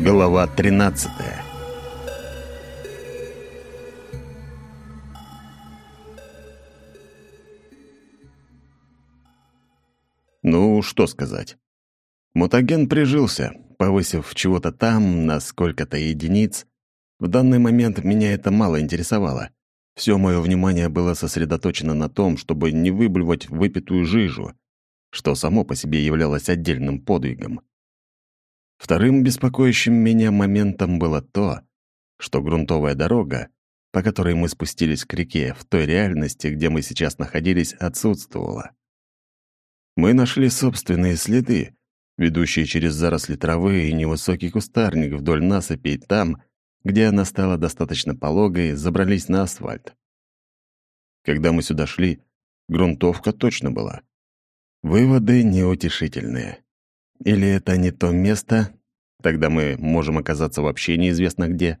Глава 13 Ну, что сказать. Мутаген прижился, повысив чего-то там на сколько-то единиц. В данный момент меня это мало интересовало. Все мое внимание было сосредоточено на том, чтобы не выблевать выпитую жижу, что само по себе являлось отдельным подвигом. Вторым беспокоящим меня моментом было то, что грунтовая дорога, по которой мы спустились к реке, в той реальности, где мы сейчас находились, отсутствовала. Мы нашли собственные следы, ведущие через заросли травы и невысокий кустарник вдоль насыпи и там, где она стала достаточно пологой, забрались на асфальт. Когда мы сюда шли, грунтовка точно была. Выводы неутешительные. Или это не то место, тогда мы можем оказаться вообще неизвестно где,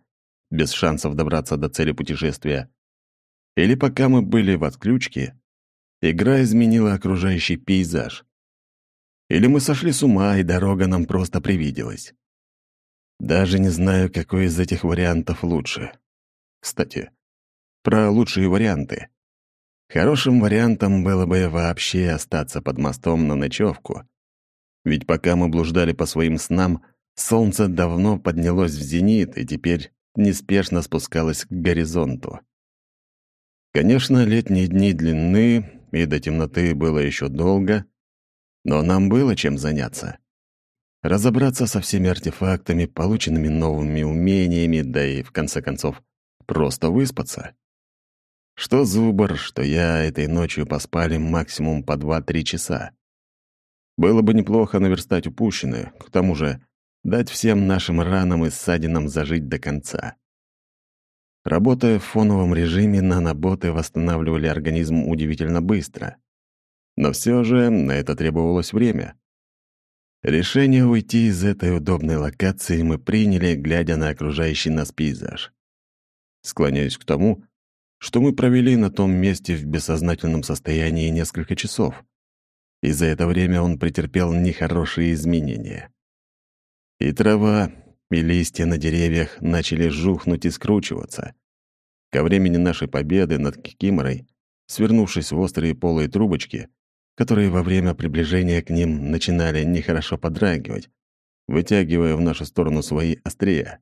без шансов добраться до цели путешествия. Или пока мы были в отключке, игра изменила окружающий пейзаж. Или мы сошли с ума, и дорога нам просто привиделась. Даже не знаю, какой из этих вариантов лучше. Кстати, про лучшие варианты. Хорошим вариантом было бы вообще остаться под мостом на ночевку. Ведь пока мы блуждали по своим снам, солнце давно поднялось в зенит и теперь неспешно спускалось к горизонту. Конечно, летние дни длинны, и до темноты было еще долго, но нам было чем заняться разобраться со всеми артефактами, полученными новыми умениями, да и, в конце концов, просто выспаться. Что Зубр, что я этой ночью поспали максимум по 2-3 часа. Было бы неплохо наверстать упущенное, к тому же дать всем нашим ранам и ссадинам зажить до конца. Работая в фоновом режиме, наноботы восстанавливали организм удивительно быстро. Но все же на это требовалось время. Решение уйти из этой удобной локации мы приняли, глядя на окружающий нас пейзаж. Склоняюсь к тому, что мы провели на том месте в бессознательном состоянии несколько часов, и за это время он претерпел нехорошие изменения. И трава, и листья на деревьях начали жухнуть и скручиваться. Ко времени нашей победы над Кикиморой, свернувшись в острые полые трубочки, которые во время приближения к ним начинали нехорошо подрагивать, вытягивая в нашу сторону свои острия.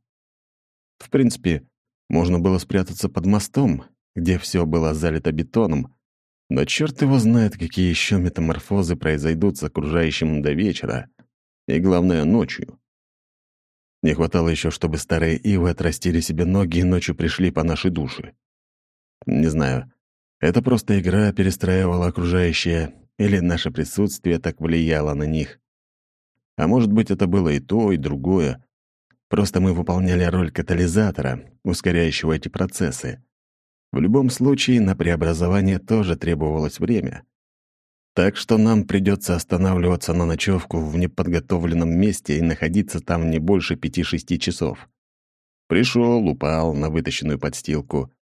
В принципе, можно было спрятаться под мостом, где все было залито бетоном, но черт его знает, какие еще метаморфозы произойдут с окружающим до вечера, и, главное, ночью. Не хватало еще, чтобы старые ивы отрастили себе ноги и ночью пришли по нашей душе. Не знаю, это просто игра перестраивала окружающее, или наше присутствие так влияло на них. А может быть, это было и то, и другое. Просто мы выполняли роль катализатора, ускоряющего эти процессы. В любом случае, на преобразование тоже требовалось время. Так что нам придется останавливаться на ночевку в неподготовленном месте и находиться там не больше пяти-шести часов. Пришел, упал на вытащенную подстилку,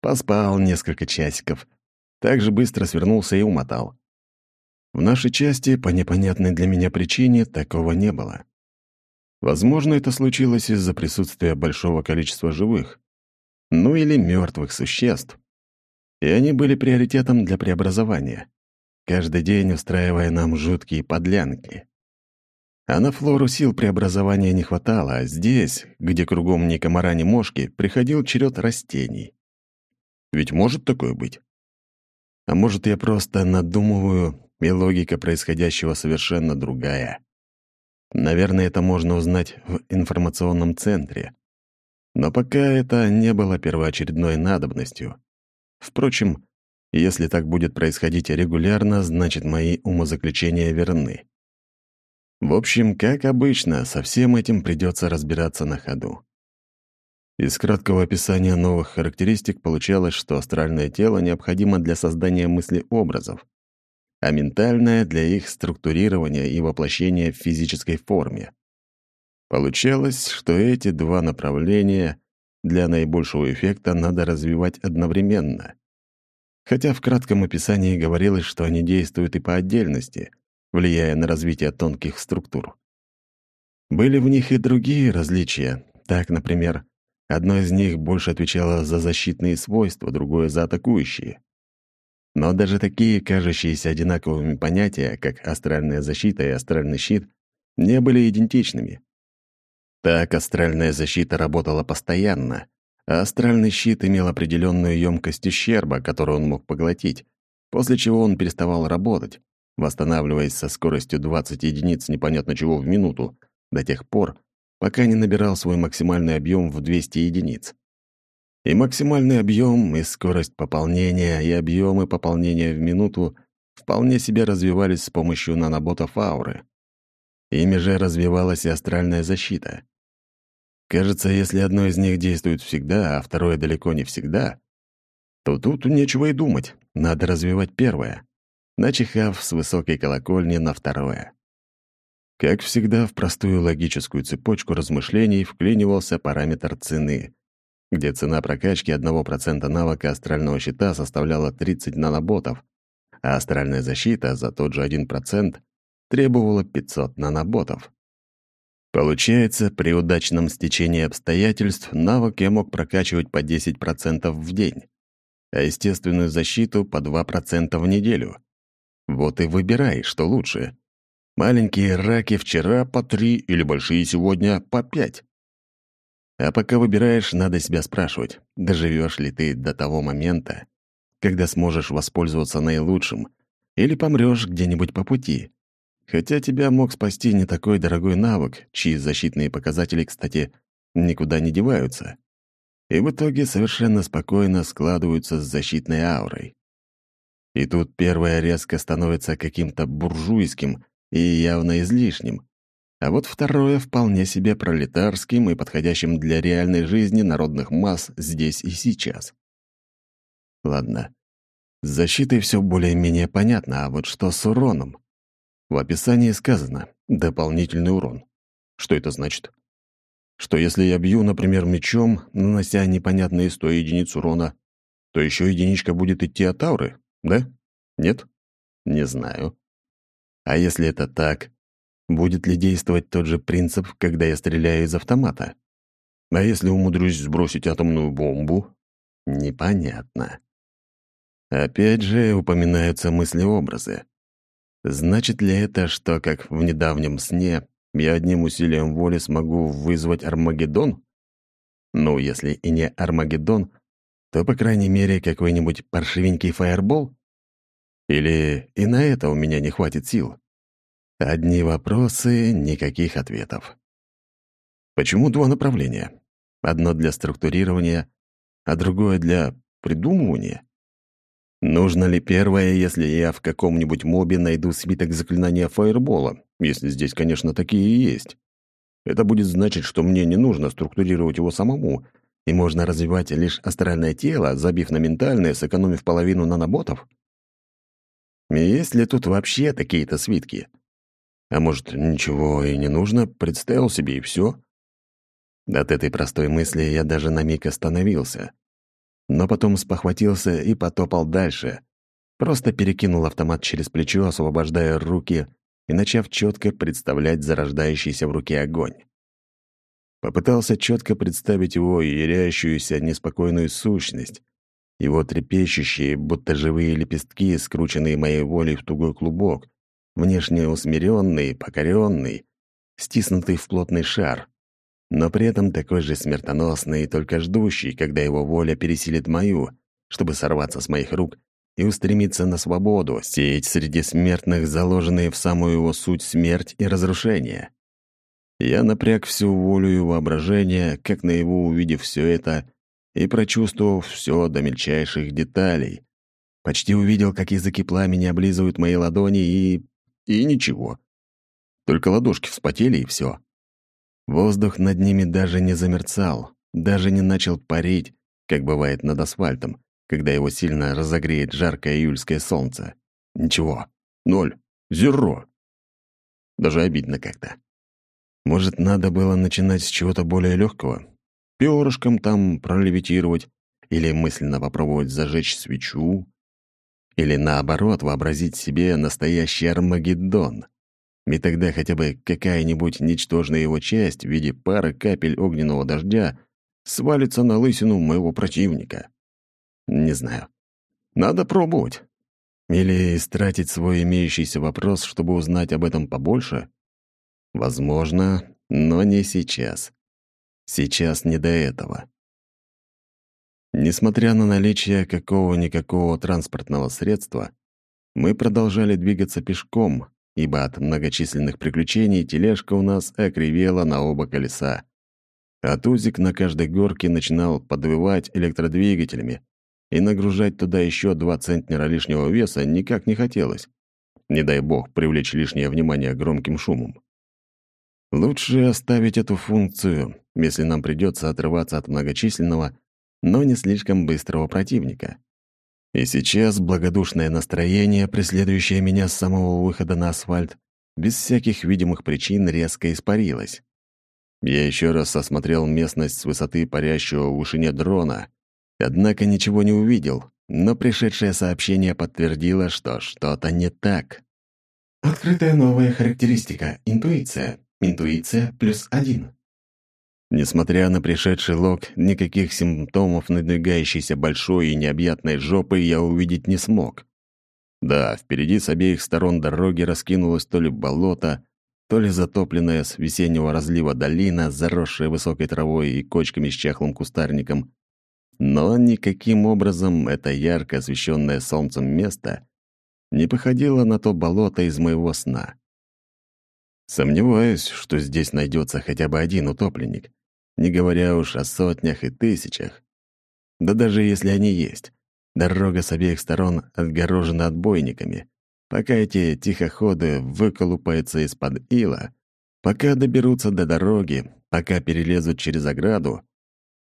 поспал несколько часиков, так же быстро свернулся и умотал. В нашей части, по непонятной для меня причине, такого не было. Возможно, это случилось из-за присутствия большого количества живых, ну или мертвых существ. И они были приоритетом для преобразования, каждый день устраивая нам жуткие подлянки. А на флору сил преобразования не хватало, а здесь, где кругом ни комара, ни мошки, приходил черед растений. Ведь может такое быть? А может, я просто надумываю и логика происходящего совершенно другая. Наверное, это можно узнать в информационном центре. Но пока это не было первоочередной надобностью. Впрочем, если так будет происходить регулярно, значит, мои умозаключения верны. В общем, как обычно, со всем этим придется разбираться на ходу. Из краткого описания новых характеристик получалось, что астральное тело необходимо для создания мыслеобразов, а ментальное — для их структурирования и воплощения в физической форме. Получалось, что эти два направления для наибольшего эффекта надо развивать одновременно. Хотя в кратком описании говорилось, что они действуют и по отдельности, влияя на развитие тонких структур. Были в них и другие различия. Так, например, одно из них больше отвечало за защитные свойства, другое — за атакующие. Но даже такие, кажущиеся одинаковыми понятия, как астральная защита и астральный щит, не были идентичными. Так астральная защита работала постоянно, а астральный щит имел определенную емкость ущерба, которую он мог поглотить, после чего он переставал работать, восстанавливаясь со скоростью 20 единиц непонятно чего в минуту, до тех пор, пока не набирал свой максимальный объем в 200 единиц. И максимальный объем, и скорость пополнения, и объемы пополнения в минуту вполне себе развивались с помощью наноботов ауры. Ими же развивалась и астральная защита. Кажется, если одно из них действует всегда, а второе далеко не всегда, то тут нечего и думать, надо развивать первое, начихав с высокой колокольни на второе. Как всегда, в простую логическую цепочку размышлений вклинивался параметр цены, где цена прокачки 1% навыка астрального щита составляла 30 наноботов, а астральная защита за тот же 1% требовала 500 наноботов. Получается, при удачном стечении обстоятельств навык я мог прокачивать по 10% в день, а естественную защиту по 2% в неделю. Вот и выбирай, что лучше. Маленькие раки вчера по три или большие сегодня по пять. А пока выбираешь, надо себя спрашивать, доживешь ли ты до того момента, когда сможешь воспользоваться наилучшим, или помрешь где-нибудь по пути. Хотя тебя мог спасти не такой дорогой навык, чьи защитные показатели, кстати, никуда не деваются. И в итоге совершенно спокойно складываются с защитной аурой. И тут первое резко становится каким-то буржуйским и явно излишним, а вот второе вполне себе пролетарским и подходящим для реальной жизни народных масс здесь и сейчас. Ладно, с защитой все более-менее понятно, а вот что с уроном? В описании сказано «дополнительный урон». Что это значит? Что если я бью, например, мечом, нанося непонятные 100 единиц урона, то еще единичка будет идти от ауры, да? Нет? Не знаю. А если это так, будет ли действовать тот же принцип, когда я стреляю из автомата? А если умудрюсь сбросить атомную бомбу? Непонятно. Опять же упоминаются мысли-образы. Значит ли это, что, как в недавнем сне, я одним усилием воли смогу вызвать Армагеддон? Ну, если и не Армагеддон, то, по крайней мере, какой-нибудь паршивенький фаербол? Или и на это у меня не хватит сил? Одни вопросы, никаких ответов. Почему два направления? Одно для структурирования, а другое для придумывания? Нужно ли первое, если я в каком-нибудь мобе найду свиток заклинания фаербола, если здесь, конечно, такие и есть? Это будет значить, что мне не нужно структурировать его самому, и можно развивать лишь астральное тело, забив на ментальное, сэкономив половину наноботов? Есть ли тут вообще такие-то свитки? А может, ничего и не нужно, представил себе и все? От этой простой мысли я даже на миг остановился но потом спохватился и потопал дальше. Просто перекинул автомат через плечо, освобождая руки и начав четко представлять зарождающийся в руке огонь. Попытался четко представить его ярящуюся неспокойную сущность, его трепещущие, будто живые лепестки, скрученные моей волей в тугой клубок, внешне усмиренный, покоренный, стиснутый в плотный шар но при этом такой же смертоносный и только ждущий, когда его воля пересилит мою, чтобы сорваться с моих рук и устремиться на свободу, сеять среди смертных заложенные в самую его суть смерть и разрушение. Я напряг всю волю и воображение, как наяву увидев все это и прочувствовав все до мельчайших деталей. Почти увидел, как языки пламени облизывают мои ладони и... и ничего. Только ладошки вспотели, и все. Воздух над ними даже не замерцал, даже не начал парить, как бывает над асфальтом, когда его сильно разогреет жаркое июльское солнце. Ничего. Ноль. Зеро. Даже обидно как-то. Может, надо было начинать с чего-то более легкого? Перышком там пролевитировать? Или мысленно попробовать зажечь свечу? Или наоборот, вообразить себе настоящий Армагеддон? И тогда хотя бы какая-нибудь ничтожная его часть в виде пары капель огненного дождя свалится на лысину моего противника. Не знаю. Надо пробовать. Или истратить свой имеющийся вопрос, чтобы узнать об этом побольше? Возможно, но не сейчас. Сейчас не до этого. Несмотря на наличие какого-никакого транспортного средства, мы продолжали двигаться пешком, ибо от многочисленных приключений тележка у нас окривела на оба колеса. А тузик на каждой горке начинал подвывать электродвигателями, и нагружать туда еще два центнера лишнего веса никак не хотелось. Не дай бог привлечь лишнее внимание громким шумом. Лучше оставить эту функцию, если нам придется отрываться от многочисленного, но не слишком быстрого противника. И сейчас благодушное настроение, преследующее меня с самого выхода на асфальт, без всяких видимых причин резко испарилось. Я еще раз осмотрел местность с высоты парящего в вышине дрона, однако ничего не увидел, но пришедшее сообщение подтвердило, что что-то не так. Открытая новая характеристика — интуиция. Интуиция плюс один. Несмотря на пришедший лог, никаких симптомов надвигающейся большой и необъятной жопы я увидеть не смог. Да, впереди с обеих сторон дороги раскинулось то ли болото, то ли затопленная с весеннего разлива долина, заросшая высокой травой и кочками с чахлым кустарником. Но никаким образом это ярко освещенное солнцем место не походило на то болото из моего сна. Сомневаюсь, что здесь найдется хотя бы один утопленник не говоря уж о сотнях и тысячах. Да даже если они есть, дорога с обеих сторон отгорожена отбойниками. Пока эти тихоходы выколупаются из-под ила, пока доберутся до дороги, пока перелезут через ограду,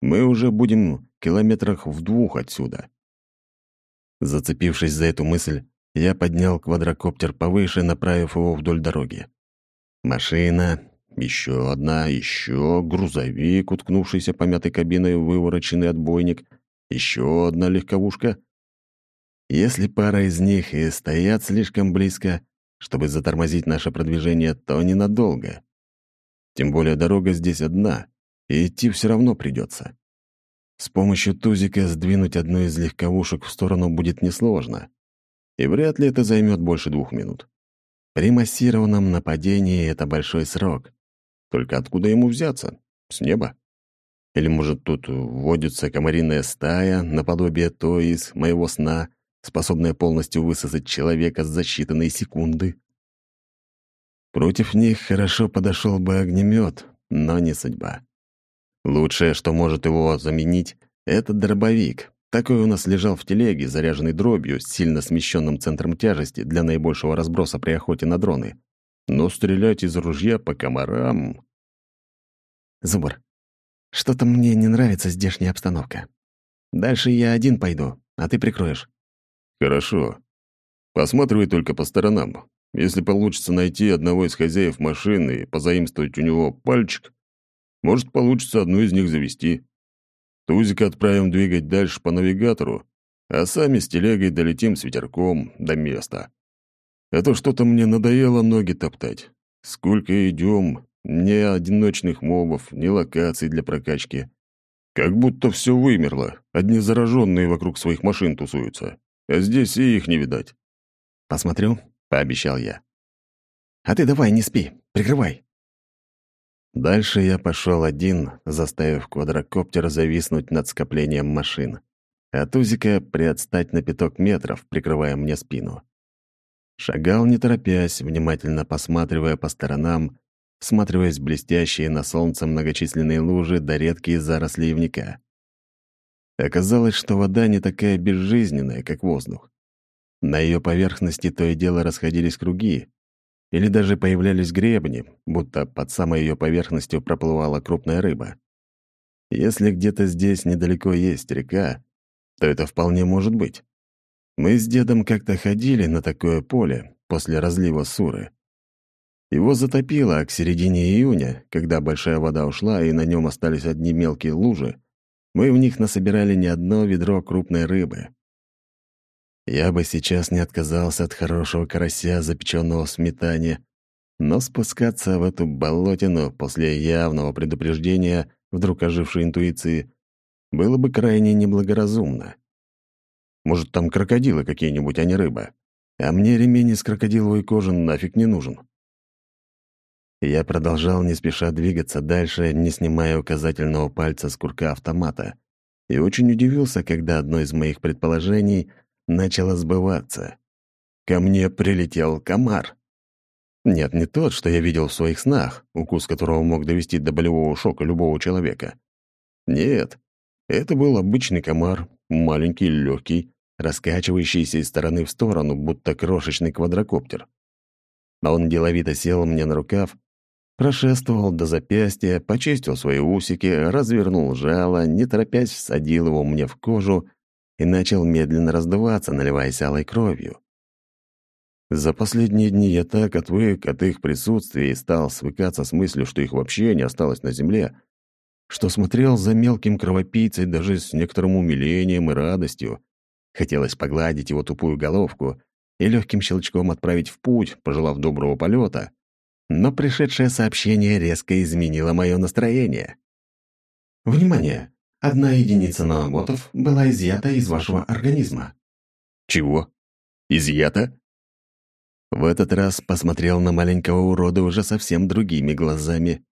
мы уже будем километрах в двух отсюда. Зацепившись за эту мысль, я поднял квадрокоптер повыше, направив его вдоль дороги. Машина, еще одна, еще грузовик, уткнувшийся помятой кабиной вывороченный отбойник, еще одна легковушка. Если пара из них и стоят слишком близко, чтобы затормозить наше продвижение, то ненадолго. Тем более дорога здесь одна, и идти все равно придется. С помощью тузика сдвинуть одну из легковушек в сторону будет несложно, и вряд ли это займет больше двух минут. При массированном нападении это большой срок, только откуда ему взяться? С неба? Или, может, тут водится комариная стая, наподобие той из моего сна, способная полностью высосать человека за считанные секунды? Против них хорошо подошел бы огнемет, но не судьба. Лучшее, что может его заменить, — это дробовик. Такой у нас лежал в телеге, заряженный дробью, с сильно смещенным центром тяжести для наибольшего разброса при охоте на дроны. Но стрелять из ружья по комарам... Зубр, что-то мне не нравится здешняя обстановка. Дальше я один пойду, а ты прикроешь. Хорошо. Посматривай только по сторонам. Если получится найти одного из хозяев машины и позаимствовать у него пальчик, может, получится одну из них завести. Тузика отправим двигать дальше по навигатору, а сами с телегой долетим с ветерком до места. А то что-то мне надоело ноги топтать. Сколько идем, ни одиночных мобов, ни локаций для прокачки. Как будто все вымерло, одни зараженные вокруг своих машин тусуются. А здесь и их не видать. «Посмотрю», — пообещал я. «А ты давай, не спи, прикрывай». Дальше я пошел один, заставив квадрокоптер зависнуть над скоплением машин, а Тузика приотстать на пяток метров, прикрывая мне спину. Шагал не торопясь, внимательно посматривая по сторонам всматриваясь в блестящие на солнце многочисленные лужи да редкие заросли ивника. Оказалось, что вода не такая безжизненная, как воздух. На ее поверхности то и дело расходились круги, или даже появлялись гребни, будто под самой ее поверхностью проплывала крупная рыба. Если где-то здесь недалеко есть река, то это вполне может быть. Мы с дедом как-то ходили на такое поле после разлива Суры. Его затопило, а к середине июня, когда большая вода ушла и на нем остались одни мелкие лужи, мы в них насобирали не одно ведро крупной рыбы. Я бы сейчас не отказался от хорошего карася, запеченного в сметане, но спускаться в эту болотину после явного предупреждения вдруг ожившей интуиции было бы крайне неблагоразумно. Может, там крокодилы какие-нибудь, а не рыба. А мне ремень из крокодиловой кожи нафиг не нужен. Я продолжал не спеша двигаться дальше, не снимая указательного пальца с курка автомата, и очень удивился, когда одно из моих предположений начало сбываться. Ко мне прилетел комар. Нет, не тот, что я видел в своих снах, укус которого мог довести до болевого шока любого человека. Нет, это был обычный комар, маленький, легкий, раскачивающийся из стороны в сторону, будто крошечный квадрокоптер. Он деловито сел мне на рукав, прошествовал до запястья, почистил свои усики, развернул жало, не торопясь всадил его мне в кожу и начал медленно раздуваться, наливаясь алой кровью. За последние дни я так отвык от их присутствия и стал свыкаться с мыслью, что их вообще не осталось на земле, что смотрел за мелким кровопийцей даже с некоторым умилением и радостью. Хотелось погладить его тупую головку и легким щелчком отправить в путь, пожелав доброго полета. Но пришедшее сообщение резко изменило мое настроение. «Внимание! Одна единица наноботов была изъята из вашего организма». «Чего? Изъята?» В этот раз посмотрел на маленького урода уже совсем другими глазами.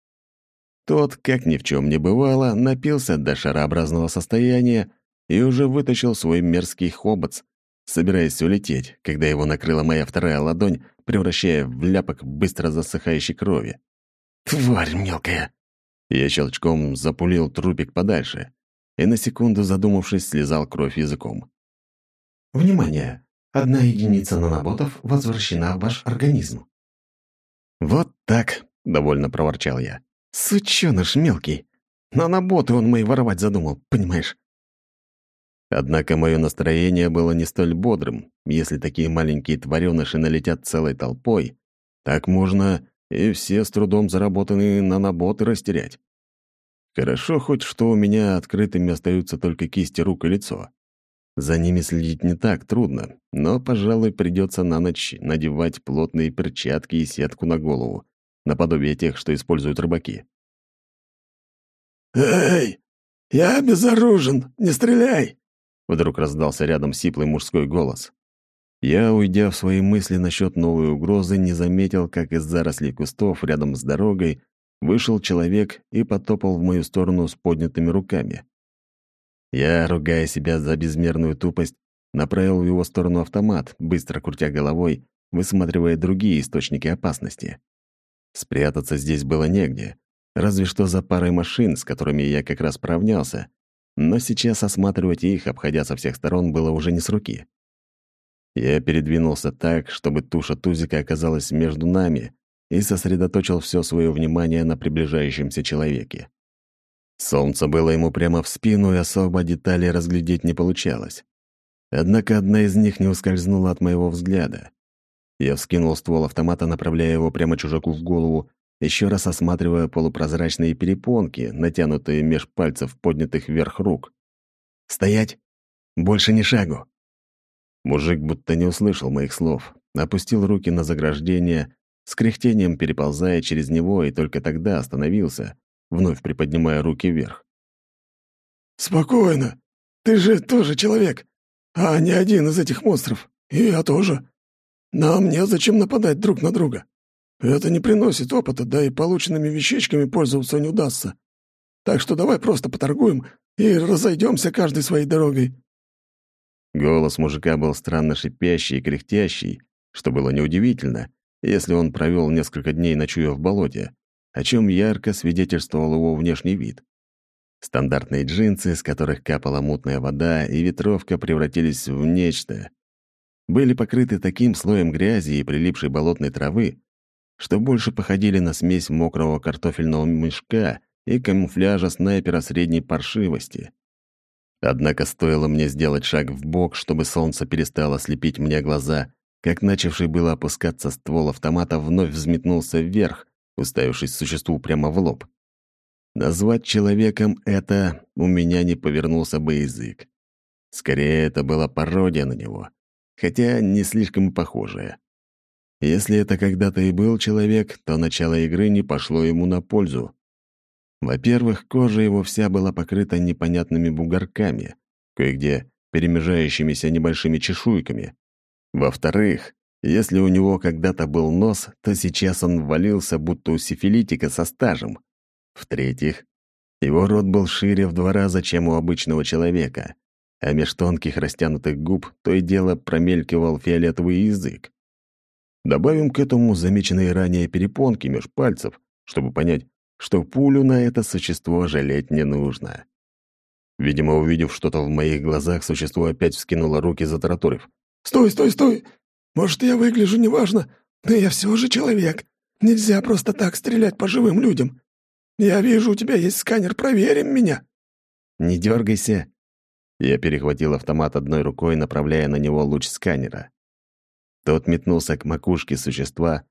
Тот, как ни в чем не бывало, напился до шарообразного состояния и уже вытащил свой мерзкий хобот, собираясь улететь, когда его накрыла моя вторая ладонь, превращая в ляпок быстро засыхающей крови. «Тварь мелкая!» Я щелчком запулил трупик подальше и, на секунду задумавшись, слезал кровь языком. «Внимание! Одна единица наноботов возвращена в ваш организм». «Вот так!» — довольно проворчал я. Сучёныш мелкий. Наноботы он мои воровать задумал, понимаешь? Однако мое настроение было не столь бодрым. Если такие маленькие тварёныши налетят целой толпой, так можно и все с трудом заработанные наноботы растерять. Хорошо хоть, что у меня открытыми остаются только кисти рук и лицо. За ними следить не так трудно, но, пожалуй, придется на ночь надевать плотные перчатки и сетку на голову, наподобие тех, что используют рыбаки. «Эй, я безоружен, не стреляй!» Вдруг раздался рядом сиплый мужской голос. Я, уйдя в свои мысли насчет новой угрозы, не заметил, как из зарослей кустов рядом с дорогой вышел человек и потопал в мою сторону с поднятыми руками. Я, ругая себя за безмерную тупость, направил в его сторону автомат, быстро крутя головой, высматривая другие источники опасности. Спрятаться здесь было негде, разве что за парой машин, с которыми я как раз поравнялся, но сейчас осматривать их, обходя со всех сторон, было уже не с руки. Я передвинулся так, чтобы туша Тузика оказалась между нами и сосредоточил все свое внимание на приближающемся человеке. Солнце было ему прямо в спину, и особо деталей разглядеть не получалось. Однако одна из них не ускользнула от моего взгляда. Я вскинул ствол автомата, направляя его прямо чужаку в голову, еще раз осматривая полупрозрачные перепонки, натянутые меж пальцев, поднятых вверх рук. «Стоять! Больше ни шагу!» Мужик будто не услышал моих слов, опустил руки на заграждение, с кряхтением переползая через него, и только тогда остановился, вновь приподнимая руки вверх. «Спокойно. Ты же тоже человек, а не один из этих монстров. И я тоже. Нам незачем нападать друг на друга. Это не приносит опыта, да и полученными вещичками пользоваться не удастся. Так что давай просто поторгуем и разойдемся каждой своей дорогой». Голос мужика был странно шипящий и кряхтящий, что было неудивительно, если он провел несколько дней ночуя в болоте, о чем ярко свидетельствовал его внешний вид. Стандартные джинсы, с которых капала мутная вода, и ветровка превратились в нечто, были покрыты таким слоем грязи и прилипшей болотной травы, что больше походили на смесь мокрого картофельного мешка и камуфляжа снайпера средней паршивости. Однако стоило мне сделать шаг в бок, чтобы солнце перестало слепить мне глаза, как начавший было опускаться ствол автомата вновь взметнулся вверх, уставившись существу прямо в лоб. Назвать человеком это у меня не повернулся бы язык. Скорее, это была пародия на него — хотя не слишком похожая. Если это когда-то и был человек, то начало игры не пошло ему на пользу. Во-первых, кожа его вся была покрыта непонятными бугорками, кое-где перемежающимися небольшими чешуйками. Во-вторых, если у него когда-то был нос, то сейчас он ввалился, будто у сифилитика со стажем. В-третьих, его рот был шире в два раза, чем у обычного человека, а меж тонких растянутых губ то и дело промелькивал фиолетовый язык. Добавим к этому замеченные ранее перепонки меж пальцев, чтобы понять, что пулю на это существо жалеть не нужно. Видимо, увидев что-то в моих глазах, существо опять вскинуло руки, затараторив. «Стой, стой, стой! Может, я выгляжу неважно, но я все же человек. Нельзя просто так стрелять по живым людям. Я вижу, у тебя есть сканер, проверим меня». «Не дергайся». Я перехватил автомат одной рукой, направляя на него луч сканера. Тот метнулся к макушке существа,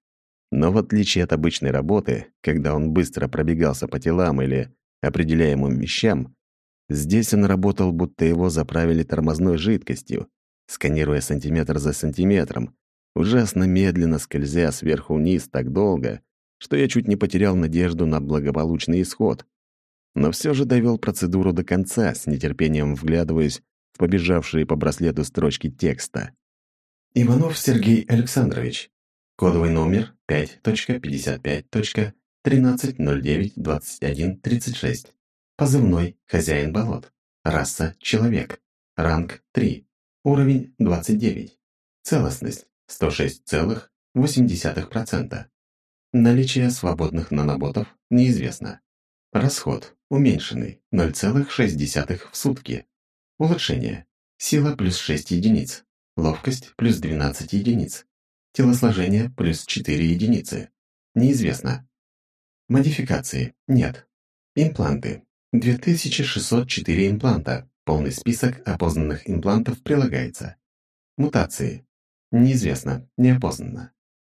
но в отличие от обычной работы, когда он быстро пробегался по телам или определяемым вещам, здесь он работал, будто его заправили тормозной жидкостью, сканируя сантиметр за сантиметром, ужасно медленно скользя сверху вниз так долго, что я чуть не потерял надежду на благополучный исход. Но все же довел процедуру до конца, с нетерпением вглядываясь в побежавшие по браслету строчки текста. Иванов Сергей Александрович. Кодовый номер 5.55.13092136. Позывной «Хозяин болот». Раса «Человек». Ранг 3. Уровень 29. Целостность 106,8%. Наличие свободных наноботов неизвестно. Расход уменьшенный 0,6 в сутки. Улучшение. Сила плюс 6 единиц. Ловкость плюс 12 единиц. Телосложение плюс 4 единицы. Неизвестно. Модификации нет. Импланты. 2604 импланта. Полный список опознанных имплантов прилагается. Мутации. Неизвестно, неопознанно.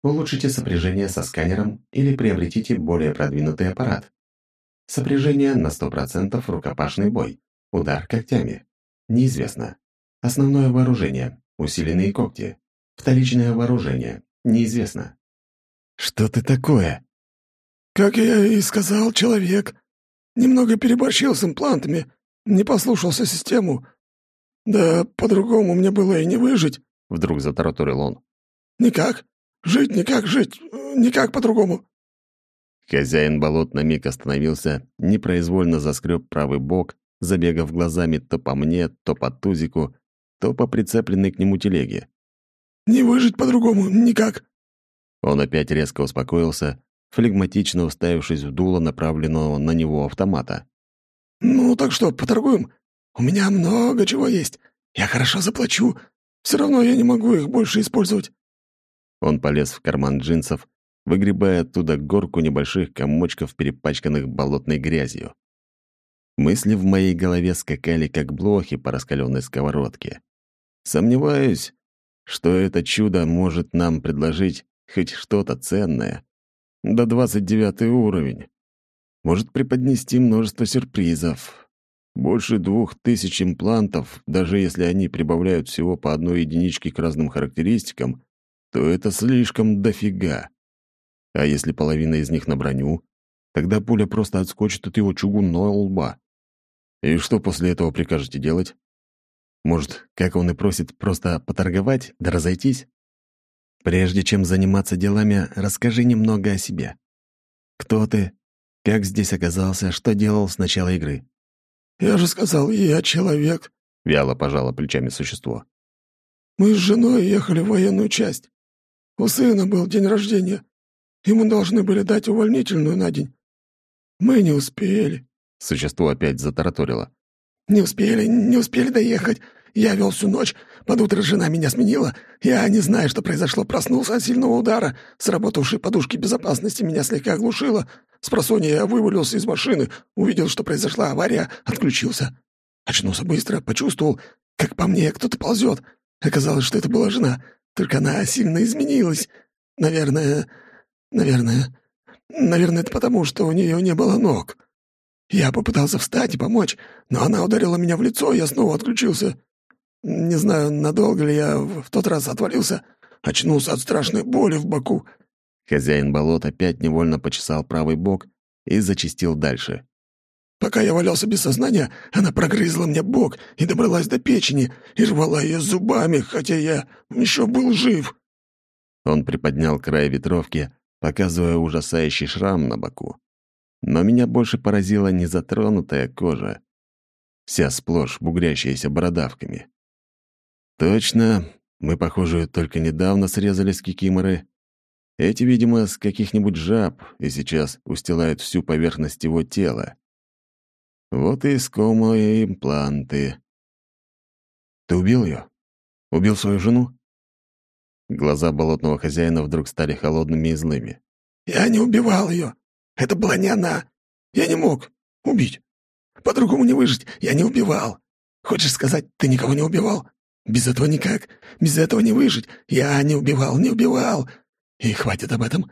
Улучшите сопряжение со сканером или приобретите более продвинутый аппарат. Сопряжение на 100% рукопашный бой. Удар когтями. Неизвестно. Основное вооружение. Усиленные когти. Вторичное вооружение. Неизвестно. «Что ты такое?» «Как я и сказал, человек. Немного переборщил с имплантами, не послушался систему. Да по-другому мне было и не выжить», — вдруг затараторил он. «Никак. Жить никак жить. Никак по-другому». Хозяин болот на миг остановился, непроизвольно заскреб правый бок, забегав глазами то по мне, то по тузику, то по прицепленной к нему телеге. «Не выжить по-другому, никак». Он опять резко успокоился, флегматично уставившись в дуло направленного на него автомата. «Ну, так что, поторгуем? У меня много чего есть. Я хорошо заплачу. Все равно я не могу их больше использовать». Он полез в карман джинсов, выгребая оттуда горку небольших комочков, перепачканных болотной грязью. Мысли в моей голове скакали, как блохи по раскаленной сковородке. Сомневаюсь, что это чудо может нам предложить хоть что-то ценное. До 29 уровень. Может преподнести множество сюрпризов. Больше двух тысяч имплантов, даже если они прибавляют всего по одной единичке к разным характеристикам, то это слишком дофига. А если половина из них на броню, тогда пуля просто отскочит от его чугунного лба. И что после этого прикажете делать? Может, как он и просит, просто поторговать да разойтись? Прежде чем заниматься делами, расскажи немного о себе. Кто ты? Как здесь оказался? Что делал с начала игры? «Я же сказал, я человек», — вяло пожало плечами существо. «Мы с женой ехали в военную часть. У сына был день рождения. Ему должны были дать увольнительную на день. Мы не успели». Существо опять затараторило. «Не успели, не успели доехать. Я вел всю ночь. Под утро жена меня сменила. Я не знаю, что произошло. Проснулся от сильного удара. Сработавшей подушки безопасности меня слегка оглушило. С просонья я вывалился из машины, увидел, что произошла авария, отключился. Очнулся быстро, почувствовал, как по мне кто-то ползет. Оказалось, что это была жена, только она сильно изменилась. Наверное... Наверное... Наверное, это потому, что у нее не было ног. Я попытался встать и помочь, но она ударила меня в лицо, и я снова отключился. Не знаю, надолго ли я в тот раз отвалился, очнулся от страшной боли в боку». Хозяин болот опять невольно почесал правый бок и зачистил дальше. Пока я валялся без сознания, она прогрызла мне бок и добралась до печени и рвала ее зубами, хотя я еще был жив». Он приподнял край ветровки, показывая ужасающий шрам на боку. Но меня больше поразила незатронутая кожа, вся сплошь бугрящаяся бородавками. Точно, мы, похоже, только недавно срезали с кикиморы. Эти, видимо, с каких-нибудь жаб, и сейчас устилают всю поверхность его тела. Вот и искомые импланты. Ты убил ее? Убил свою жену? Глаза болотного хозяина вдруг стали холодными и злыми. «Я не убивал ее. Это была не она. Я не мог убить. По-другому не выжить. Я не убивал. Хочешь сказать, ты никого не убивал? Без этого никак. Без этого не выжить. Я не убивал, не убивал. И хватит об этом.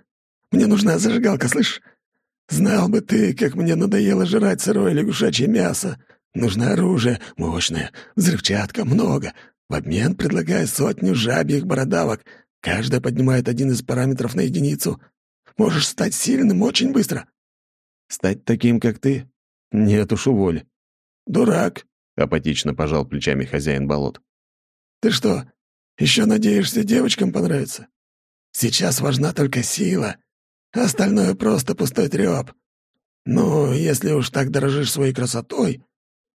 Мне нужна зажигалка, слышишь? Знал бы ты, как мне надоело жрать сырое лягушачье мясо. Нужно оружие, мощное, взрывчатка, много. В обмен предлагаю сотню жабьих бородавок. Каждая поднимает один из параметров на единицу. Можешь стать сильным очень быстро. Стать таким, как ты? Нет уж, уволь. Дурак, — апатично пожал плечами хозяин болот. Ты что, еще надеешься девочкам понравиться? Сейчас важна только сила, Остальное просто пустой трёп. Ну, если уж так дорожишь своей красотой,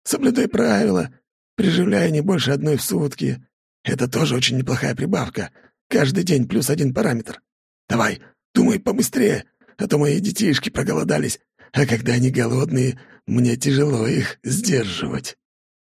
соблюдай правила, приживляй не больше одной в сутки. Это тоже очень неплохая прибавка. Каждый день плюс один параметр. Давай, думай побыстрее, а то мои детишки проголодались, а когда они голодные, мне тяжело их сдерживать.